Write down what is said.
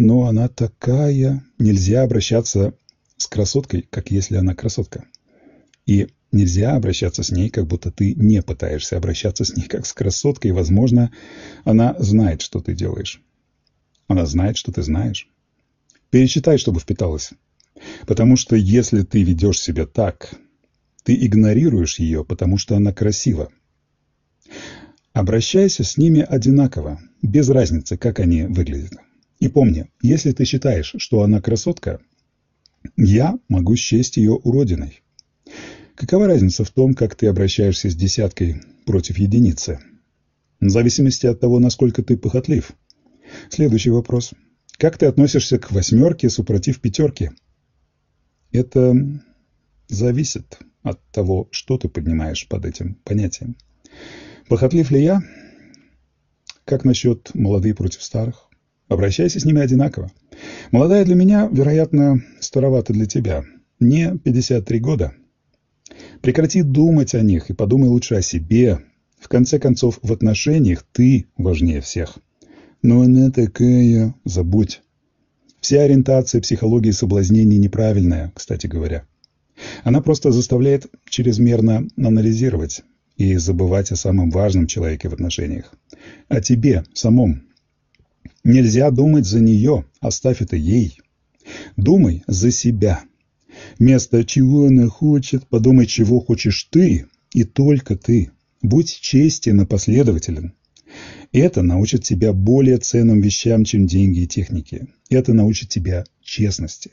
но она такая. Нельзя обращаться с красоткой, как если она красотка. И нельзя обращаться с ней, как будто ты не пытаешься обращаться с ней, как с красоткой. Возможно, она знает, что ты делаешь. Она знает, что ты знаешь. Перечитай, чтобы впиталось. Потому что если ты ведешь себя так, ты игнорируешь ее, потому что она красива. Обращайся с ними одинаково, без разницы, как они выглядят. И помни, если ты считаешь, что она красотка, я могу счесть ее уродиной. Какова разница в том, как ты обращаешься с десяткой против единицы? В зависимости от того, насколько ты похотлив. Следующий вопрос. Как ты относишься к восьмерке супротив пятерки? Это зависит от того, что ты поднимаешь под этим понятием. Похотлив ли я? Как насчет молодые против старых? Обращайся с ними одинаково. Молодая для меня, вероятно, старовата для тебя. Мне 53 года. Прекрати думать о них и подумай лучше о себе. В конце концов, в отношениях ты важнее всех. Но она такая... Забудь. Вся ориентация психологии соблазнений неправильная, кстати говоря. Она просто заставляет чрезмерно анализировать и забывать о самом важном человеке в отношениях. О тебе самом. Нельзя думать за нее, оставь это ей. Думай за себя. Вместо чего она хочет, подумай, чего хочешь ты и только ты. Будь честен и последователен. Это научит тебя более ценным вещам, чем деньги и техники. Это научит тебя честности.